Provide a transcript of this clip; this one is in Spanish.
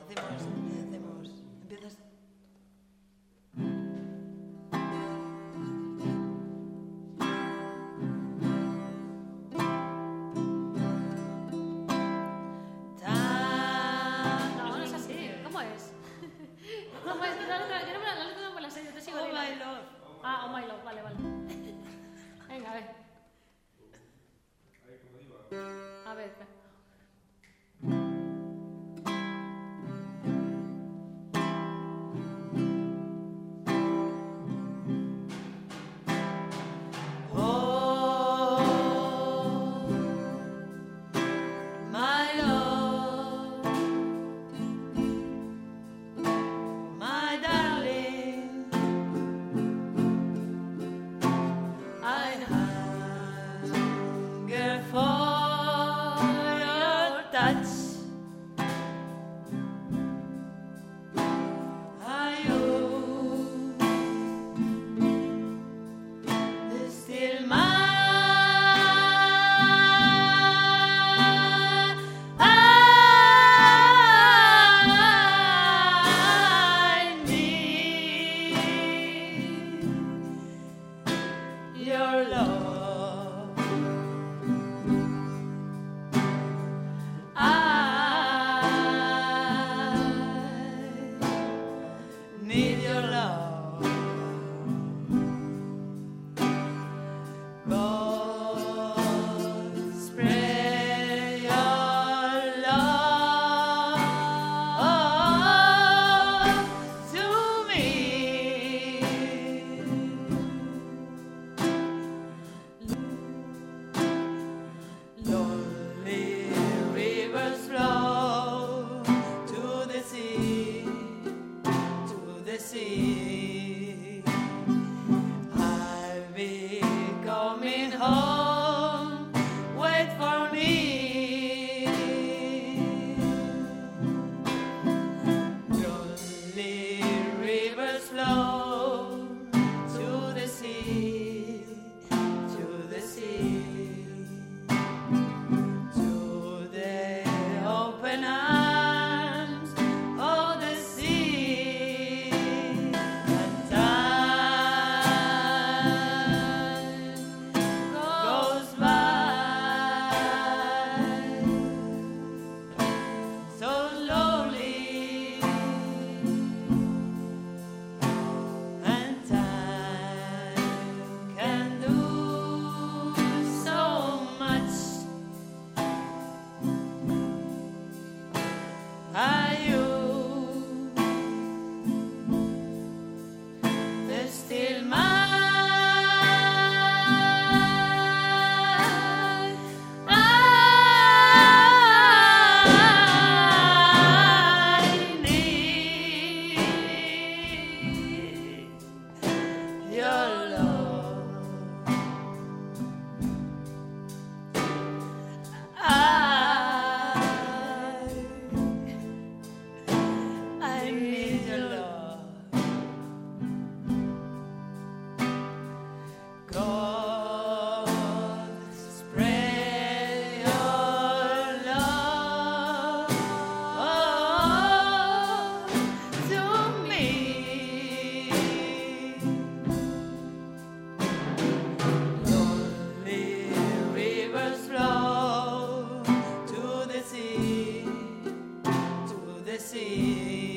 Hacemos, hacemos. Empiezas. see.